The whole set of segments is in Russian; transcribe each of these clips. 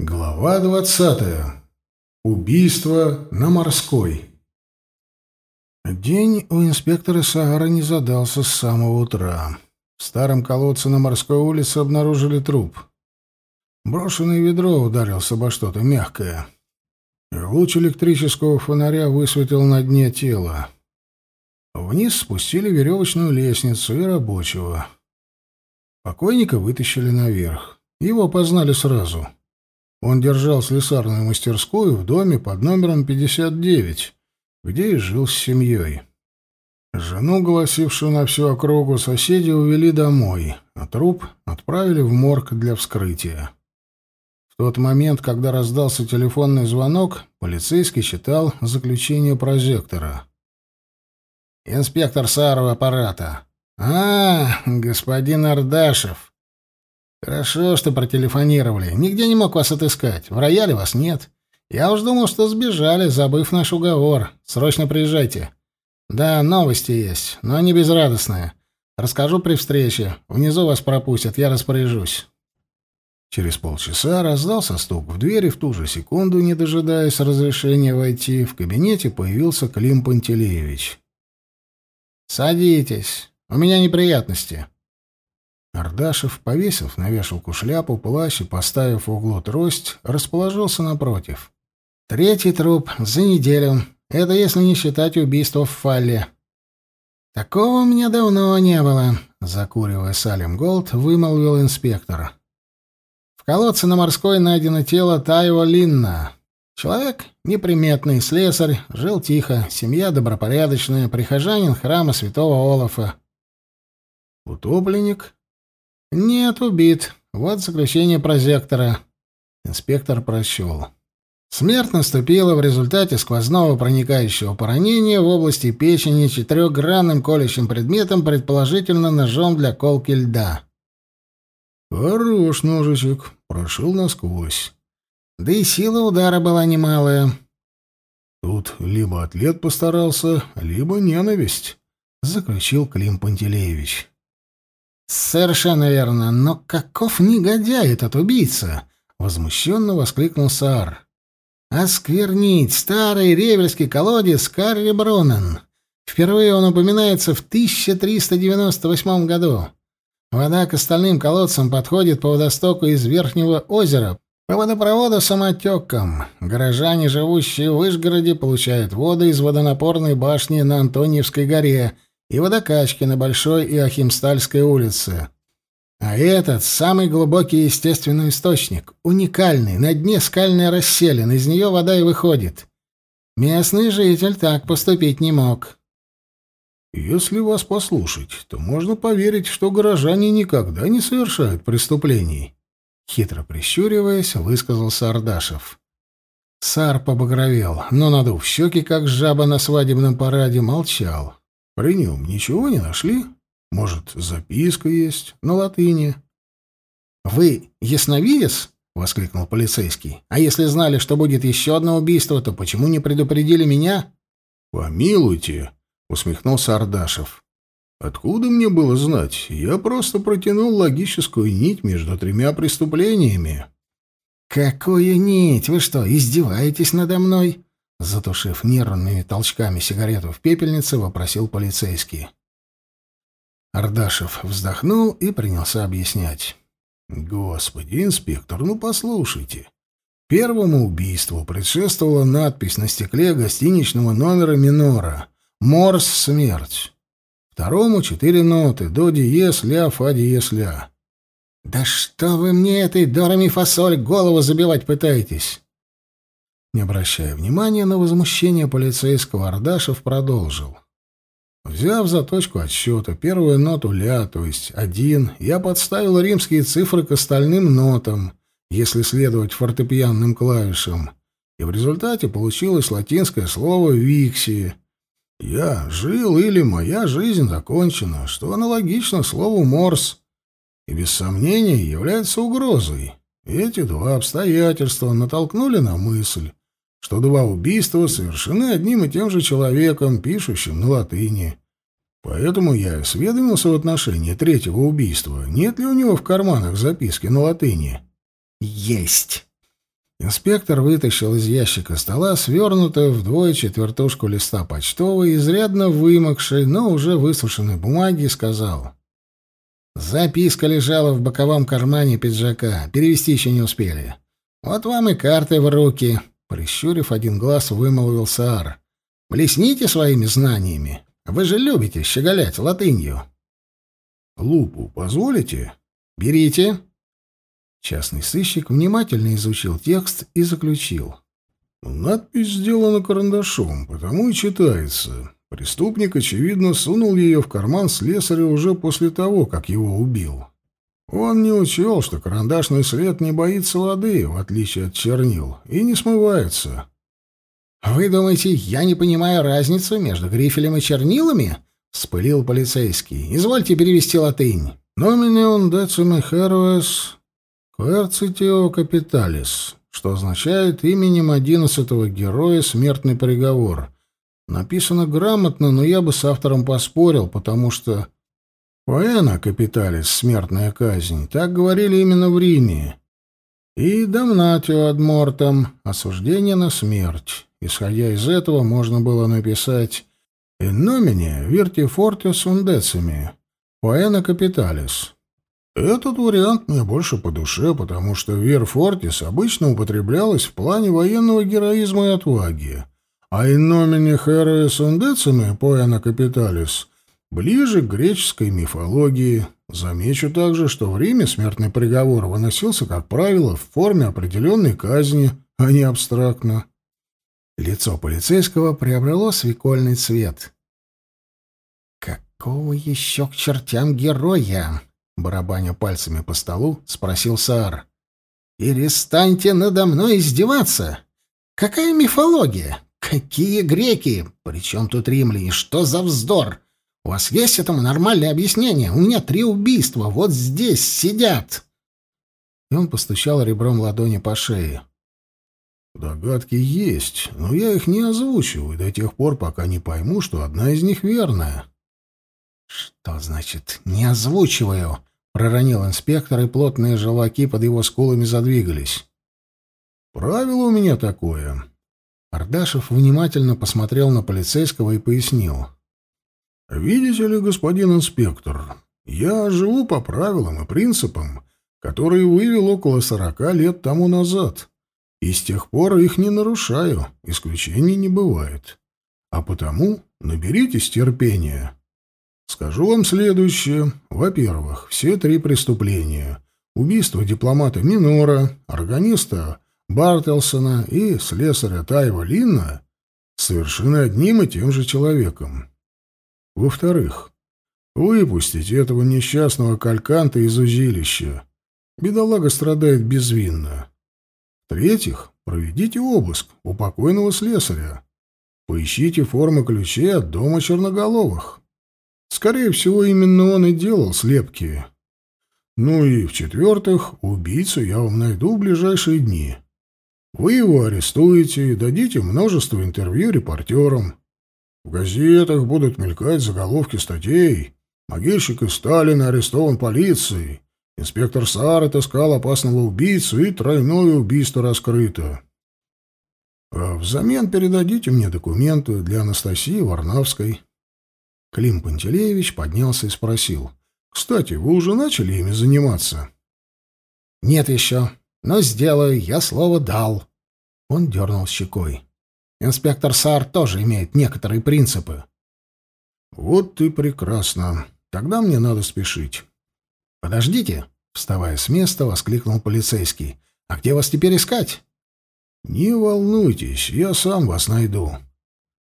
Глава двадцатая. Убийство на морской. День у инспектора Сагара не задался с самого утра. В старом колодце на морской улице обнаружили труп. Брошенное ведро ударился обо что-то мягкое. Луч электрического фонаря высветил на дне тело. Вниз спустили веревочную лестницу и рабочего. Покойника вытащили наверх. Его познали сразу — он держал слесарную мастерскую в доме под номером 59, где и жил с семьей. Жену, голосившую на всю округу, соседи увели домой, а труп отправили в морг для вскрытия. В тот момент, когда раздался телефонный звонок, полицейский читал заключение прозектора. «Инспектор Сарова аппарата». «А, господин Ардашев. «Хорошо, что протелефонировали. Нигде не мог вас отыскать. В рояле вас нет. Я уж думал, что сбежали, забыв наш уговор. Срочно приезжайте. Да, новости есть, но они безрадостные. Расскажу при встрече. Внизу вас пропустят, я распоряжусь». Через полчаса раздался стук в двери, в ту же секунду, не дожидаясь разрешения войти, в кабинете появился Клим Пантелеевич. «Садитесь. У меня неприятности». Ардашев, повесив на вешалку шляпу, плащ и поставив в углу трость, расположился напротив. «Третий труп за неделю. Это если не считать убийства в Фалле». «Такого у меня давно не было», — закуривая Салем Голд, вымолвил инспектор. «В колодце на морской найдено тело Тайва Линна. Человек неприметный, слесарь, жил тихо, семья добропорядочная, прихожанин храма святого Олафа». «Утопленник?» «Нет, убит. Вот заключение прозектора». Инспектор прочел. Смерть наступила в результате сквозного проникающего поранения в области печени четырехгранным колющим предметом, предположительно ножом для колки льда. «Хорош ножичек. Прошил насквозь. Да и сила удара была немалая». «Тут либо атлет постарался, либо ненависть», — заключил Клим Пантелеевич. «Совершенно верно. Но каков негодяй этот убийца!» — возмущенно воскликнул Саар. «Осквернить старый ревельский колодец Карри Бронен. Впервые он упоминается в 1398 году. Вода к остальным колодцам подходит по водостоку из Верхнего озера, по водопроводу самотеком. Горожане, живущие в Вышгороде, получают воду из водонапорной башни на Антониевской горе — и водокачки на Большой и Ахимстальской улице. А этот — самый глубокий естественный источник, уникальный, на дне скальная расселин, из нее вода и выходит. Местный житель так поступить не мог. Если вас послушать, то можно поверить, что горожане никогда не совершают преступлений. Хитро прищуриваясь, высказался Ардашев. Сар побагровел, но, надув щеки, как жаба на свадебном параде, молчал. При нем ничего не нашли? Может, записка есть на латыни? Вы ясновидец? воскликнул полицейский. А если знали, что будет еще одно убийство, то почему не предупредили меня? Помилуйте, усмехнулся Ардашев. Откуда мне было знать? Я просто протянул логическую нить между тремя преступлениями. Какую нить? Вы что, издеваетесь надо мной? Затушив нервными толчками сигарету в пепельнице, вопросил полицейский. Ардашев вздохнул и принялся объяснять. «Господи, инспектор, ну послушайте. Первому убийству предшествовала надпись на стекле гостиничного номера минора «Морс смерть». Второму четыре ноты «До диез ля, фа диез ля». «Да что вы мне этой до фасоль голову забивать пытаетесь?» Не обращая внимания на возмущение полицейского, Ардашев продолжил. Взяв за точку отсчета первую ноту ля, то есть один, я подставил римские цифры к остальным нотам, если следовать фортепианным клавишам, и в результате получилось латинское слово «викси». Я жил или моя жизнь закончена, что аналогично слову «морс», и без сомнения является угрозой. Эти два обстоятельства натолкнули на мысль, что два убийства совершены одним и тем же человеком, пишущим на латыни. Поэтому я осведомился в отношении третьего убийства, нет ли у него в карманах записки на латыни. «Есть!» Инспектор вытащил из ящика стола свернутую вдвое четвертушку листа почтовой, изрядно вымокшей, но уже высушенной бумаги, и сказал. «Записка лежала в боковом кармане пиджака. Перевести еще не успели. Вот вам и карты в руки», — прищурив один глаз, вымолвил Саар. «Блесните своими знаниями. Вы же любите щеголять латынью». «Лупу позволите?» «Берите». Частный сыщик внимательно изучил текст и заключил. «Надпись сделана карандашом, потому и читается. Преступник, очевидно, сунул ее в карман слесаря уже после того, как его убил. Он не учел, что карандашный след не боится воды, в отличие от чернил, и не смывается». «Вы думаете, я не понимаю разницу между грифелем и чернилами?» — вспылил полицейский. «Извольте перевести латынь». «Номине он deciме heroes Quercitio Capitalis, что означает именем одиннадцатого героя смертный приговор. Написано грамотно, но я бы с автором поспорил, потому что Поэна Капиталис, смертная казнь, так говорили именно в Риме. И ad mortem, осуждение на смерть. Исходя из этого, можно было написать «In nomine virti fortis undecimi, poena capitalis». Этот вариант мне больше по душе, потому что Вер Фортис обычно употреблялась в плане военного героизма и отваги, а nomine heroes undecime poena capitalis ближе к греческой мифологии. Замечу также, что в Риме смертный приговор выносился, как правило, в форме определенной казни, а не абстрактно. Лицо полицейского приобрело свекольный цвет. «Какого еще к чертям героя?» барабаня пальцами по столу, спросил Саар. «Перестаньте надо мной издеваться! Какая мифология? Какие греки? Причем тут римляне? Что за вздор? У вас есть этому нормальное объяснение? У меня три убийства, вот здесь сидят!» И он постучал ребром ладони по шее. «Догадки есть, но я их не озвучиваю до тех пор, пока не пойму, что одна из них верная». «Что значит «не озвучиваю»?» проронил инспектор, и плотные желваки под его скулами задвигались. «Правило у меня такое». Ардашев внимательно посмотрел на полицейского и пояснил. «Видите ли, господин инспектор, я живу по правилам и принципам, которые вывел около сорока лет тому назад, и с тех пор их не нарушаю, исключений не бывает. А потому наберитесь терпения». Скажу вам следующее. Во-первых, все три преступления. Убийство дипломата Минора, органиста Бартелсона и слесаря Тайва Линна совершены одним и тем же человеком. Во-вторых, выпустить этого несчастного кальканта из узилища. Бедолага страдает безвинно. В-третьих, проведите обыск у покойного слесаря. Поищите формы ключей от дома черноголовых. Скорее всего, именно он и делал слепки. Ну и, в-четвертых, убийцу я вам найду в ближайшие дни. Вы его арестуете и дадите множество интервью репортерам. В газетах будут мелькать заголовки статей. Могильщик из Сталина арестован полицией. Инспектор Сар отыскал опасного убийцу, и тройное убийство раскрыто. А взамен передадите мне документы для Анастасии Варнавской. Клим Пантелеевич поднялся и спросил. «Кстати, вы уже начали ими заниматься?» «Нет еще. Но сделаю, я слово дал». Он дернул щекой. «Инспектор Сар тоже имеет некоторые принципы». «Вот ты прекрасно. Тогда мне надо спешить». «Подождите», — вставая с места, воскликнул полицейский. «А где вас теперь искать?» «Не волнуйтесь, я сам вас найду».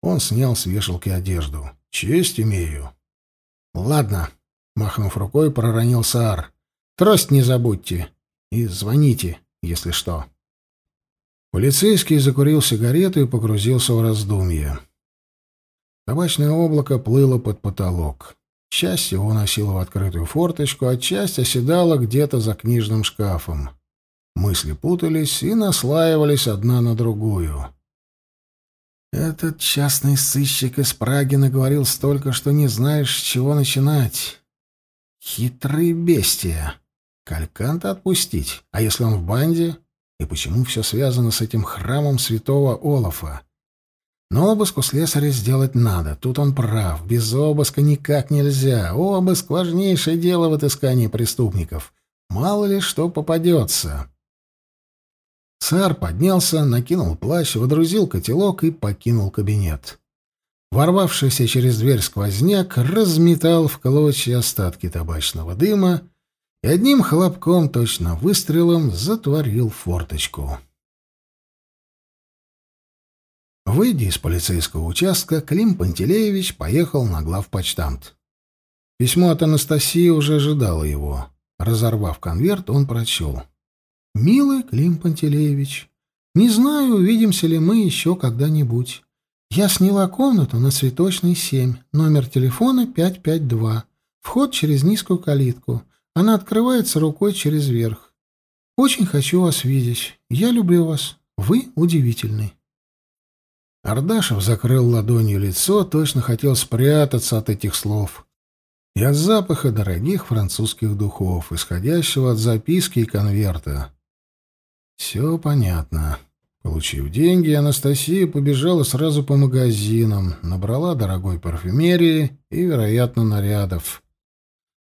Он снял с вешалки одежду. Честь имею. Ладно, махнув рукой, проронил Саар. Трость не забудьте и звоните, если что. Полицейский закурил сигарету и погрузился в раздумья. Табачное облако плыло под потолок. Часть его уносило в открытую форточку, а часть оседала где-то за книжным шкафом. Мысли путались и наслаивались одна на другую. Этот частный сыщик из Праги наговорил столько, что не знаешь, с чего начинать. Хитрые бестия. Кальканта отпустить. А если он в банде? И почему все связано с этим храмом святого Олафа? Но обыск у слесаря сделать надо. Тут он прав. Без обыска никак нельзя. Обыск — важнейшее дело в отыскании преступников. Мало ли что попадется. Царь поднялся, накинул плащ, водрузил котелок и покинул кабинет. Ворвавшийся через дверь сквозняк разметал в клочья остатки табачного дыма и одним хлопком, точно выстрелом, затворил форточку. Выйдя из полицейского участка, Клим Пантелеевич поехал на главпочтамт. Письмо от Анастасии уже ожидало его. Разорвав конверт, он прочел. «Милый Клим Пантелеевич, не знаю, увидимся ли мы еще когда-нибудь. Я сняла комнату на Цветочной 7, номер телефона 552. Вход через низкую калитку. Она открывается рукой через верх. Очень хочу вас видеть. Я люблю вас. Вы удивительный. Ардашев закрыл ладонью лицо, точно хотел спрятаться от этих слов. И от запаха дорогих французских духов, исходящего от записки и конверта. Все понятно. Получив деньги, Анастасия побежала сразу по магазинам, набрала дорогой парфюмерии и, вероятно, нарядов.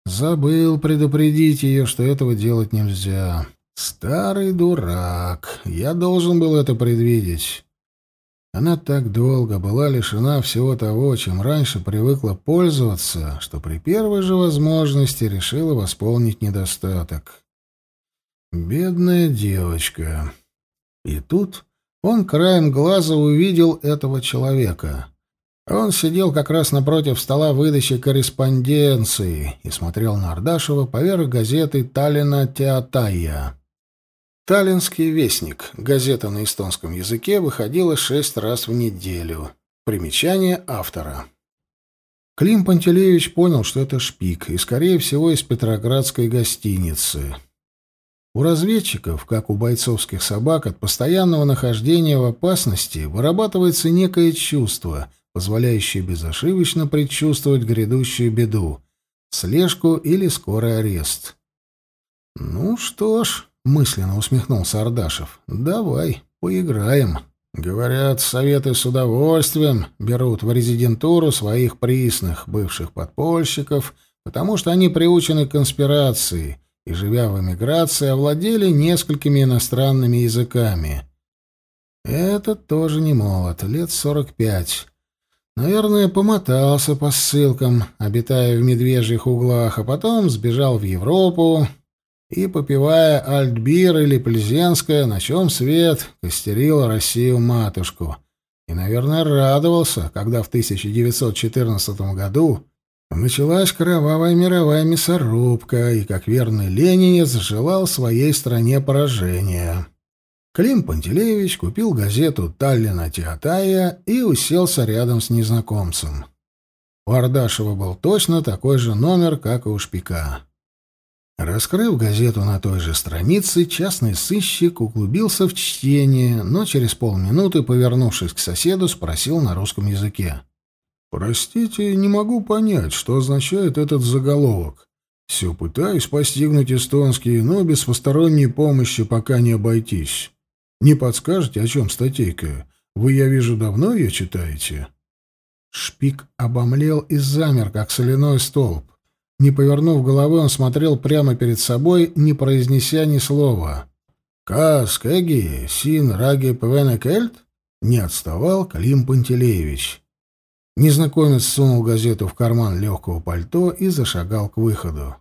Забыл предупредить ее, что этого делать нельзя. Старый дурак. Я должен был это предвидеть. Она так долго была лишена всего того, чем раньше привыкла пользоваться, что при первой же возможности решила восполнить недостаток. Бедная девочка. И тут он краем глаза увидел этого человека. Он сидел как раз напротив стола выдачи корреспонденции и смотрел на Ардашева поверх газеты «Таллина Театая». «Таллинский вестник» — газета на эстонском языке выходила шесть раз в неделю. Примечание автора. Клим Пантелеевич понял, что это шпик, и, скорее всего, из петроградской гостиницы. У разведчиков, как у бойцовских собак, от постоянного нахождения в опасности вырабатывается некое чувство, позволяющее безошибочно предчувствовать грядущую беду — слежку или скорый арест. «Ну что ж», — мысленно усмехнулся Ардашев, — «давай, поиграем». Говорят, советы с удовольствием берут в резидентуру своих присных, бывших подпольщиков, потому что они приучены к конспирации — и, живя в эмиграции, овладели несколькими иностранными языками. Этот тоже не молод, лет сорок пять. Наверное, помотался по ссылкам, обитая в медвежьих углах, а потом сбежал в Европу и, попивая альтбир или плезенское, на чем свет, костерил Россию-матушку. И, наверное, радовался, когда в 1914 году Началась кровавая мировая мясорубка, и, как верный ленинец, желал своей стране поражения. Клим Пантелеевич купил газету «Таллина Театая» и уселся рядом с незнакомцем. У Ардашева был точно такой же номер, как и у Шпика. Раскрыв газету на той же странице, частный сыщик углубился в чтение, но через полминуты, повернувшись к соседу, спросил на русском языке. Простите, не могу понять, что означает этот заголовок. Все пытаюсь постигнуть эстонский, но без посторонней помощи пока не обойтись. Не подскажете, о чем статейка? Вы, я вижу, давно ее читаете?» Шпик обомлел и замер, как соляной столб. Не повернув головы, он смотрел прямо перед собой, не произнеся ни слова. «Кас, Кэги, Син, Раги, Пвенекельт?» Не отставал Клим Пантелеевич. Незнакомец сунул газету в карман легкого пальто и зашагал к выходу.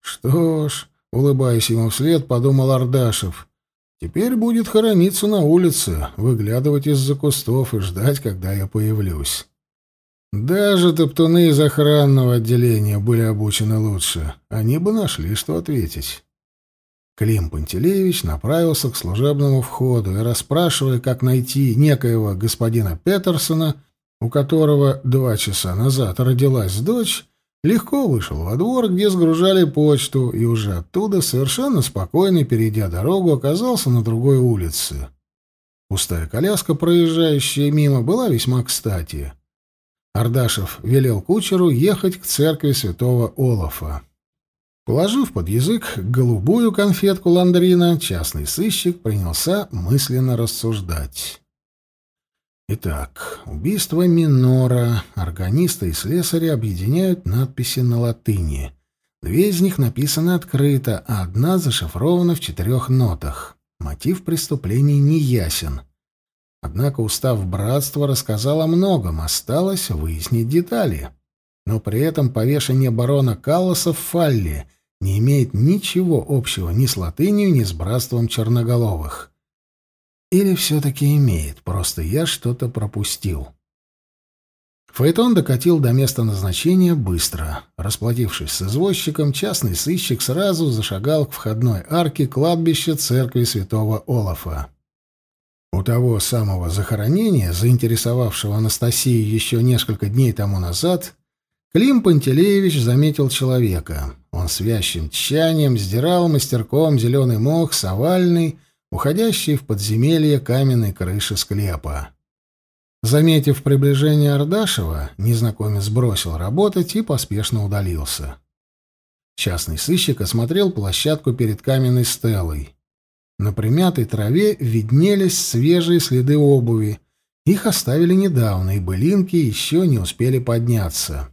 «Что ж», — улыбаясь ему вслед, подумал Ардашев, — «теперь будет хорониться на улице, выглядывать из-за кустов и ждать, когда я появлюсь». Даже топтуны из охранного отделения были обучены лучше. Они бы нашли, что ответить. Клим Пантелеевич направился к служебному входу и, расспрашивая, как найти некоего господина Петерсона, у которого два часа назад родилась дочь, легко вышел во двор, где сгружали почту, и уже оттуда, совершенно спокойно перейдя дорогу, оказался на другой улице. Пустая коляска, проезжающая мимо, была весьма кстати. Ардашев велел кучеру ехать к церкви святого Олафа. Положив под язык голубую конфетку ландрина, частный сыщик принялся мысленно рассуждать. Итак, убийство Минора, органиста и слесаря объединяют надписи на латыни. Две из них написаны открыто, а одна зашифрована в четырех нотах. Мотив преступления не ясен. Однако устав братства рассказал о многом, осталось выяснить детали. Но при этом повешение барона Калласа в Фалле не имеет ничего общего ни с латынью, ни с братством черноголовых. Или все-таки имеет, просто я что-то пропустил. Фаэтон докатил до места назначения быстро. Расплатившись с извозчиком, частный сыщик сразу зашагал к входной арке кладбища церкви святого Олафа. У того самого захоронения, заинтересовавшего Анастасию еще несколько дней тому назад, Клим Пантелеевич заметил человека. Он с вящим тщанием сдирал мастерком зеленый мох с овальной, уходящей в подземелье каменной крыши склепа. Заметив приближение Ардашева, незнакомец бросил работать и поспешно удалился. Частный сыщик осмотрел площадку перед каменной стелой. На примятой траве виднелись свежие следы обуви. Их оставили недавно, и былинки еще не успели подняться.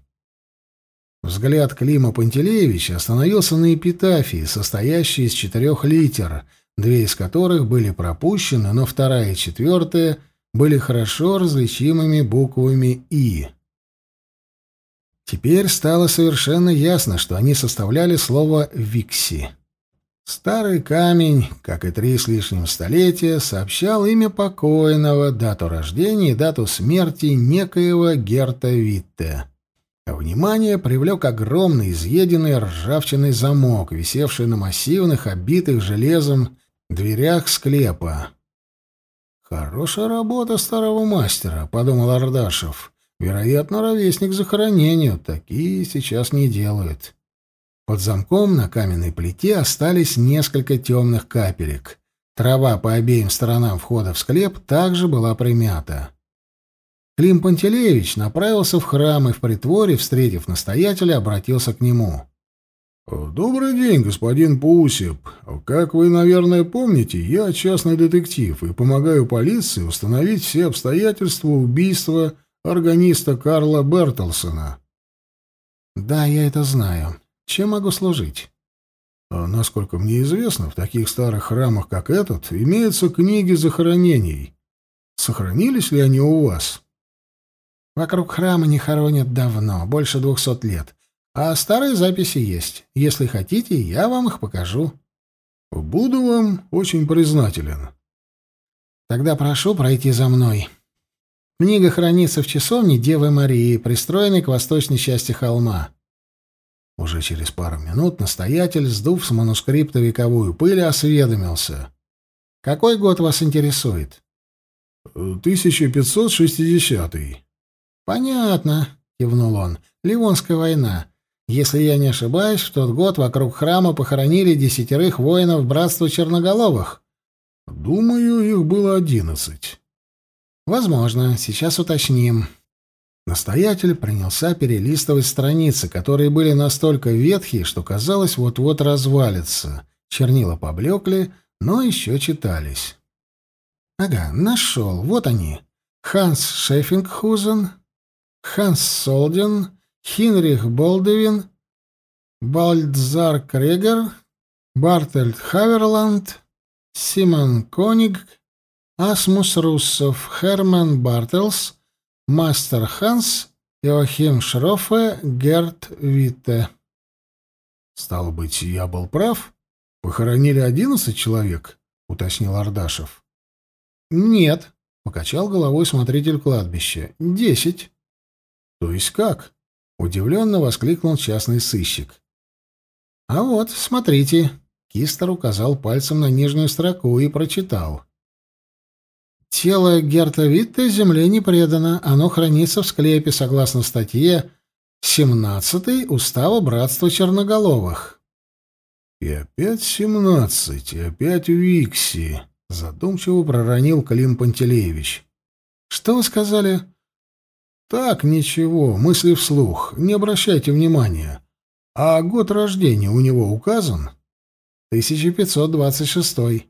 Взгляд Клима Пантелеевича остановился на эпитафии, состоящей из четырех литер, две из которых были пропущены, но вторая и четвертая были хорошо различимыми буквами «И». Теперь стало совершенно ясно, что они составляли слово «Викси». Старый камень, как и три с лишним столетия, сообщал имя покойного, дату рождения и дату смерти некоего Герта Витте. Внимание привлек огромный изъеденный ржавчиной замок, висевший на массивных, обитых железом дверях склепа. «Хорошая работа старого мастера», — подумал Ардашев. «Вероятно, ровесник захоронению. Такие сейчас не делают». Под замком на каменной плите остались несколько темных капелек. Трава по обеим сторонам входа в склеп также была примята. Клим Пантелеевич направился в храм и в притворе, встретив настоятеля, обратился к нему. «Добрый день, господин Пусип. Как вы, наверное, помните, я частный детектив и помогаю полиции установить все обстоятельства убийства органиста Карла Бертелсона». «Да, я это знаю. Чем могу служить?» а, «Насколько мне известно, в таких старых храмах, как этот, имеются книги захоронений. Сохранились ли они у вас?» Вокруг храма не хоронят давно, больше двухсот лет. А старые записи есть. Если хотите, я вам их покажу. Буду вам очень признателен. Тогда прошу пройти за мной. Книга хранится в часовне Девы Марии, пристроенной к восточной части холма. Уже через пару минут настоятель, сдув с манускрипта вековую пыль, осведомился. «Какой год вас интересует?» «1560-й». «Понятно», — кивнул он. «Ливонская война. Если я не ошибаюсь, в тот год вокруг храма похоронили десятерых воинов Братства Черноголовых». «Думаю, их было одиннадцать». «Возможно. Сейчас уточним». Настоятель принялся перелистывать страницы, которые были настолько ветхие, что казалось, вот-вот развалится. Чернила поблекли, но еще читались. «Ага, нашел. Вот они. Ханс Шеффингхузен, Ханс Солден, Хинрих Болдевин, Бальдзар Крегер, Бартельд Хаверланд, Симон Коник, Асмус Руссов, Херман Бартелс, Мастер Ханс, Иохим Шрофе, Герт Витте. «Стало быть, я был прав? Похоронили одиннадцать человек?» — уточнил Ардашев. «Нет», — покачал головой смотритель кладбища. «Десять». «То есть как?» — удивленно воскликнул частный сыщик. «А вот, смотрите». Кистер указал пальцем на нижнюю строку и прочитал. «Тело Герта Витте земле не предано. Оно хранится в склепе, согласно статье 17 Устава Братства Черноголовых». «И опять семнадцать, и опять Викси», — задумчиво проронил Клим Пантелеевич. «Что вы сказали?» «Так, ничего, мысли вслух, не обращайте внимания. А год рождения у него указан? 1526.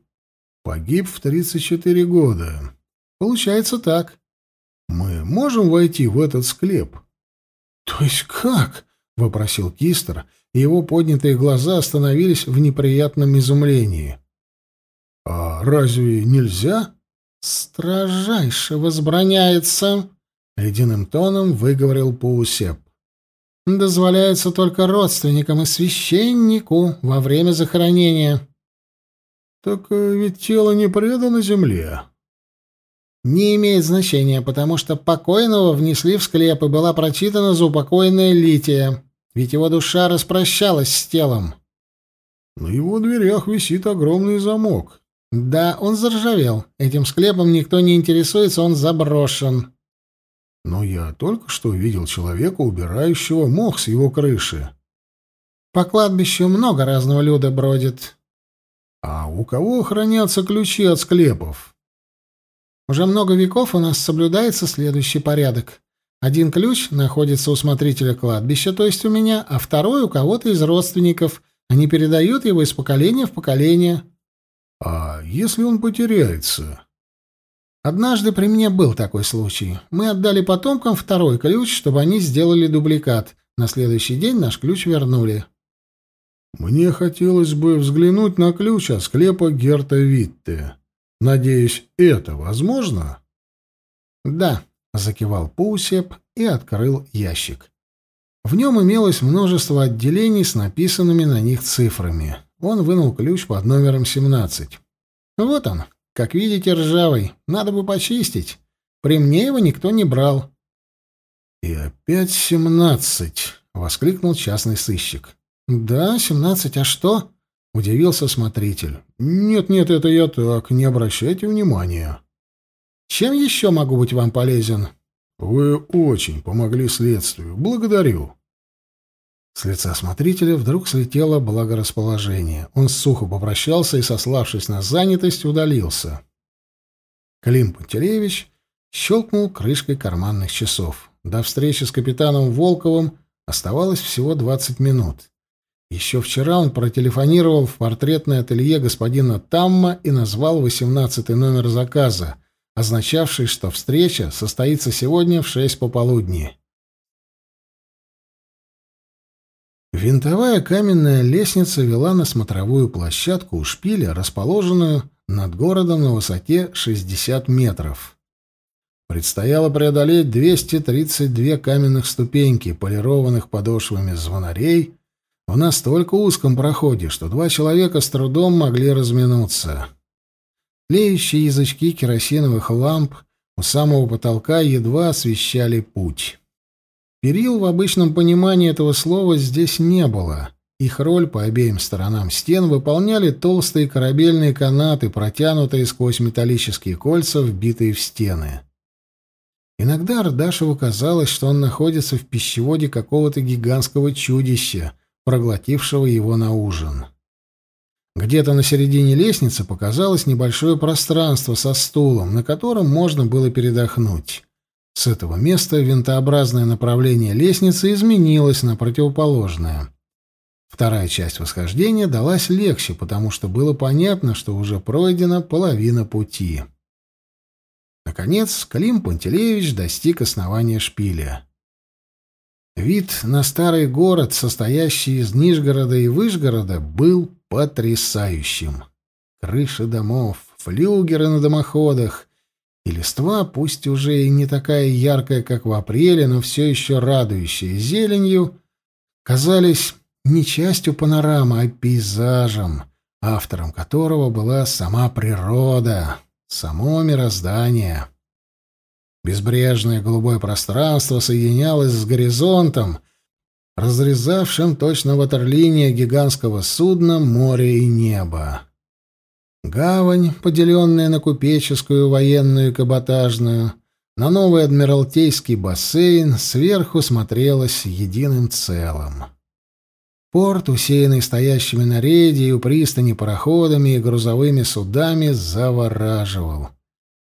Погиб в 34 года. Получается так. Мы можем войти в этот склеп? То есть как? вопросил Кистер, и его поднятые глаза остановились в неприятном изумлении. А разве нельзя? Строжайше возбраняется, ледяным тоном выговорил Паусеп. Дозволяется только родственникам и священнику во время захоронения. Так э, ведь тело не предано земле. Не имеет значения, потому что покойного внесли в склеп и была прочитана заупокоенная Лития, ведь его душа распрощалась с телом. На его дверях висит огромный замок. Да, он заржавел. Этим склепом никто не интересуется, он заброшен. Но я только что видел человека, убирающего мох с его крыши. По кладбищу много разного люда бродит. А у кого хранятся ключи от склепов? Уже много веков у нас соблюдается следующий порядок. Один ключ находится у смотрителя кладбища, то есть у меня, а второй у кого-то из родственников. Они передают его из поколения в поколение. А если он потеряется? Однажды при мне был такой случай. Мы отдали потомкам второй ключ, чтобы они сделали дубликат. На следующий день наш ключ вернули. Мне хотелось бы взглянуть на ключ от склепа Герта Витте. Надеюсь, это возможно? Да, закивал Паусеп и открыл ящик. В нем имелось множество отделений с написанными на них цифрами. Он вынул ключ под номером 17. Вот он, как видите, ржавый. Надо бы почистить. При мне его никто не брал. И опять семнадцать, воскликнул частный сыщик. «Да, семнадцать, а что?» — удивился смотритель. «Нет-нет, это я так, не обращайте внимания». «Чем еще могу быть вам полезен?» «Вы очень помогли следствию. Благодарю». С лица смотрителя вдруг слетело благорасположение. Он сухо попрощался и, сославшись на занятость, удалился. Клим Пантелеевич щелкнул крышкой карманных часов. До встречи с капитаном Волковым оставалось всего двадцать минут. Еще вчера он протелефонировал в портретное ателье господина Тамма и назвал восемнадцатый номер заказа, означавший, что встреча состоится сегодня в шесть пополудни. Винтовая каменная лестница вела на смотровую площадку у шпиля, расположенную над городом на высоте 60 метров. Предстояло преодолеть 232 каменных ступеньки, полированных подошвами звонарей, в настолько узком проходе, что два человека с трудом могли разминуться. Тлеющие язычки керосиновых ламп у самого потолка едва освещали путь. Перил в обычном понимании этого слова здесь не было. Их роль по обеим сторонам стен выполняли толстые корабельные канаты, протянутые сквозь металлические кольца, вбитые в стены. Иногда Ардашеву казалось, что он находится в пищеводе какого-то гигантского чудища — проглотившего его на ужин. Где-то на середине лестницы показалось небольшое пространство со стулом, на котором можно было передохнуть. С этого места винтообразное направление лестницы изменилось на противоположное. Вторая часть восхождения далась легче, потому что было понятно, что уже пройдена половина пути. Наконец, Клим Пантелеевич достиг основания шпиля. Вид на старый город, состоящий из Нижгорода и Выжгорода, был потрясающим. Крыши домов, флюгеры на дымоходах и листва, пусть уже и не такая яркая, как в апреле, но все еще радующая зеленью, казались не частью панорамы, а пейзажем, автором которого была сама природа, само мироздание. Безбрежное голубое пространство соединялось с горизонтом, разрезавшим точно ватерлиния гигантского судна море и небо. Гавань, поделенная на купеческую, военную и каботажную, на новый Адмиралтейский бассейн сверху смотрелась единым целым. Порт, усеянный стоящими на рейде и у пристани пароходами и грузовыми судами, завораживал.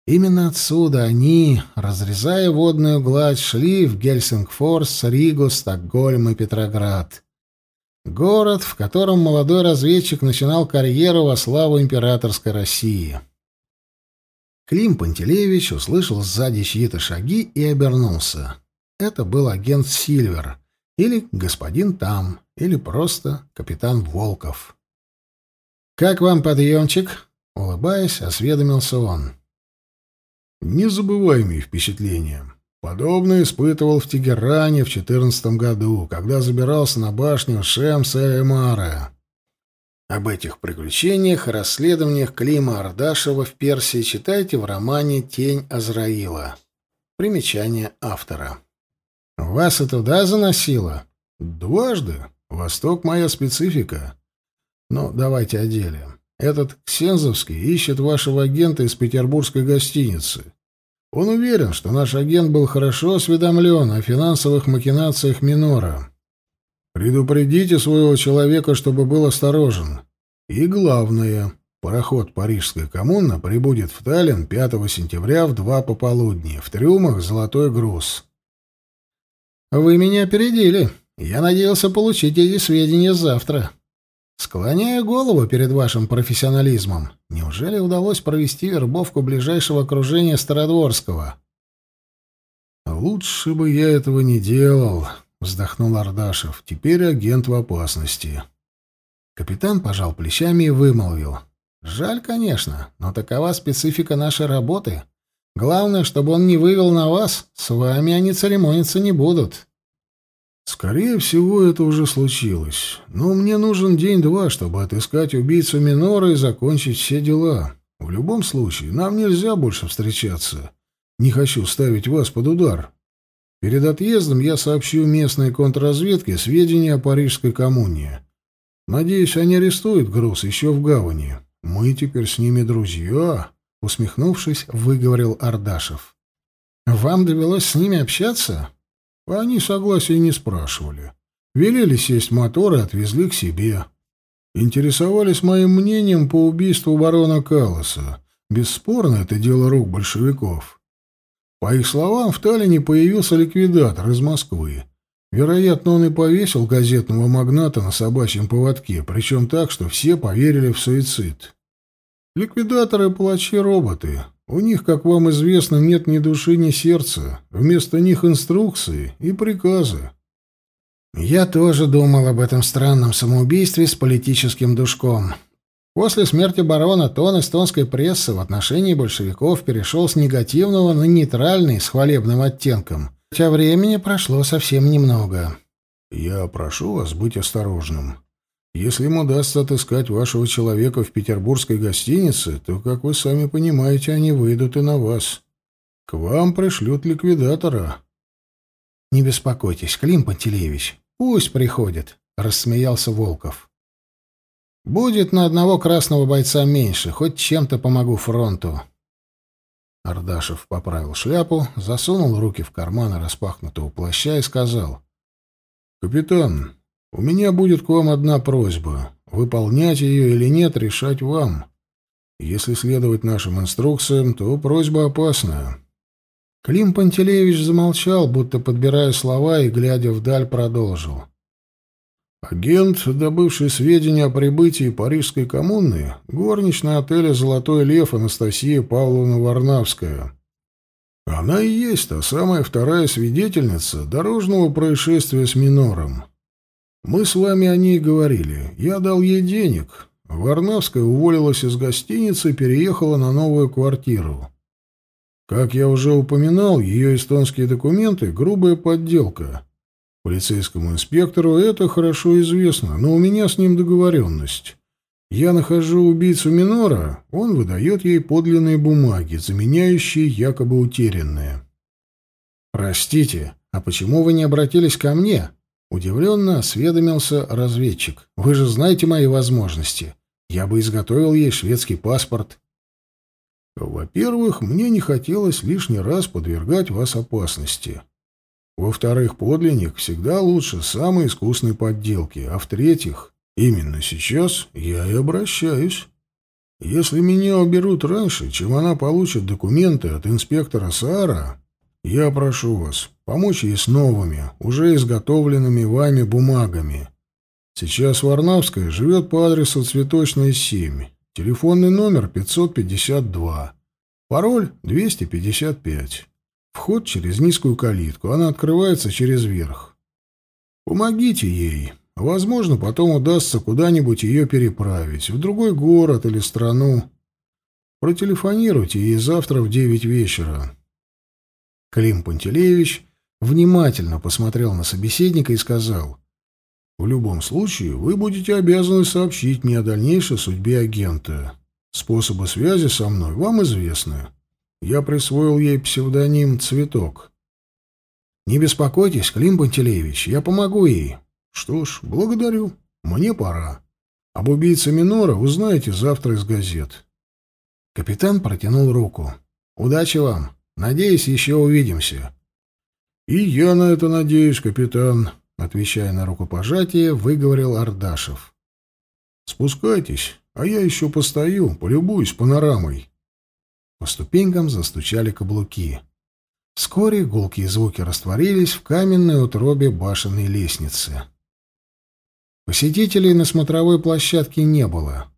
Именно отсюда они, разрезая водную гладь, шли в Гельсингфорс, Ригу, Стокгольм и Петроград. Город, в котором молодой разведчик начинал карьеру во славу императорской России. Клим Пантелеевич услышал сзади чьи-то шаги и обернулся. Это был агент Сильвер, или господин Там, или просто капитан Волков. «Как вам подъемчик?» — улыбаясь, осведомился он. «Незабываемые впечатления. Подобное испытывал в Тегеране в четырнадцатом году, когда забирался на башню Шемса-Эмара. Об этих приключениях и расследованиях Клима Ардашева в Персии читайте в романе «Тень Азраила». Примечание автора. «Вас и туда заносило?» «Дважды. Восток — моя специфика. Но давайте о деле. Этот Ксензовский ищет вашего агента из петербургской гостиницы. Он уверен, что наш агент был хорошо осведомлен о финансовых махинациях Минора. Предупредите своего человека, чтобы был осторожен. И главное, пароход «Парижская коммуна» прибудет в Таллин 5 сентября в два пополудни. В трюмах «Золотой груз». «Вы меня опередили. Я надеялся получить эти сведения завтра. Склоняю голову перед вашим профессионализмом. Неужели удалось провести вербовку ближайшего окружения Стародворского?» «Лучше бы я этого не делал», — вздохнул Ардашев. «Теперь агент в опасности». Капитан пожал плечами и вымолвил. «Жаль, конечно, но такова специфика нашей работы. Главное, чтобы он не вывел на вас. С вами они церемониться не будут». «Скорее всего, это уже случилось. Но мне нужен день-два, чтобы отыскать убийцу Минора и закончить все дела. В любом случае, нам нельзя больше встречаться. Не хочу ставить вас под удар». Перед отъездом я сообщу местной контрразведке сведения о парижской коммуне. Надеюсь, они арестуют груз еще в гавани. Мы теперь с ними друзья, — усмехнувшись, выговорил Ардашев. Вам довелось с ними общаться? Они согласия не спрашивали. Велели сесть мотор и отвезли к себе. Интересовались моим мнением по убийству барона Калласа. Бесспорно, это дело рук большевиков. По их словам, в Таллине появился ликвидатор из Москвы. Вероятно, он и повесил газетного магната на собачьем поводке, причем так, что все поверили в суицид. Ликвидаторы — палачи-роботы. У них, как вам известно, нет ни души, ни сердца. Вместо них инструкции и приказы. Я тоже думал об этом странном самоубийстве с политическим душком. После смерти барона тон эстонской прессы в отношении большевиков перешел с негативного на нейтральный с хвалебным оттенком, хотя времени прошло совсем немного. «Я прошу вас быть осторожным. Если им удастся отыскать вашего человека в петербургской гостинице, то, как вы сами понимаете, они выйдут и на вас. К вам пришлют ликвидатора». «Не беспокойтесь, Клим Пантелеевич, пусть приходит», — рассмеялся Волков. Будет на одного красного бойца меньше, хоть чем-то помогу фронту. Ардашев поправил шляпу, засунул руки в карманы распахнутого плаща и сказал. «Капитан, у меня будет к вам одна просьба. Выполнять ее или нет, решать вам. Если следовать нашим инструкциям, то просьба опасная». Клим Пантелеевич замолчал, будто подбирая слова, и, глядя вдаль, продолжил. Агент, добывший сведения о прибытии Парижской коммуны, горничная отеля «Золотой лев» Анастасия Павловна Варнавская. Она и есть та самая вторая свидетельница дорожного происшествия с Минором. Мы с вами о ней говорили. Я дал ей денег. Варнавская уволилась из гостиницы и переехала на новую квартиру. Как я уже упоминал, ее эстонские документы — грубая подделка — Полицейскому инспектору это хорошо известно, но у меня с ним договоренность. Я нахожу убийцу Минора, он выдает ей подлинные бумаги, заменяющие якобы утерянные. «Простите, а почему вы не обратились ко мне?» Удивленно осведомился разведчик. «Вы же знаете мои возможности. Я бы изготовил ей шведский паспорт». «Во-первых, мне не хотелось лишний раз подвергать вас опасности. Во-вторых, подлинник всегда лучше самой искусной подделки. А в-третьих, именно сейчас я и обращаюсь. Если меня уберут раньше, чем она получит документы от инспектора Саара, я прошу вас помочь ей с новыми, уже изготовленными вами бумагами. Сейчас Варнавская живет по адресу Цветочная, 7. Телефонный номер 552. Пароль 255. Вход через низкую калитку. Она открывается через верх. Помогите ей. Возможно, потом удастся куда-нибудь ее переправить, в другой город или страну. Протелефонируйте ей завтра в девять вечера. Клим Пантелеевич внимательно посмотрел на собеседника и сказал, «В любом случае, вы будете обязаны сообщить мне о дальнейшей судьбе агента. Способы связи со мной вам известны. Я присвоил ей псевдоним «Цветок». «Не беспокойтесь, Клим Пантелеевич, я помогу ей». «Что ж, благодарю. Мне пора. Об убийце Минора узнаете завтра из газет». Капитан протянул руку. «Удачи вам. Надеюсь, еще увидимся». «И я на это надеюсь, капитан», — отвечая на рукопожатие, выговорил Ардашев. «Спускайтесь, а я еще постою, полюбуюсь панорамой». По ступенькам застучали каблуки. Вскоре гулкие звуки растворились в каменной утробе башенной лестницы. Посетителей на смотровой площадке не было.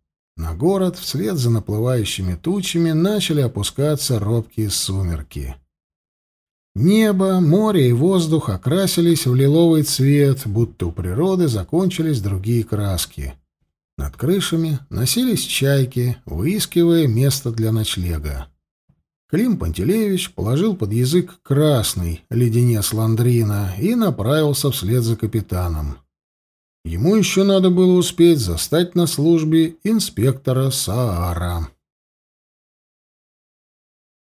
На город вслед за наплывающими тучами начали опускаться робкие сумерки. Небо, море и воздух окрасились в лиловый цвет, будто у природы закончились другие краски. Над крышами носились чайки, выискивая место для ночлега. Клим Пантелеевич положил под язык красный леденец ландрина и направился вслед за капитаном. Ему еще надо было успеть застать на службе инспектора Саара.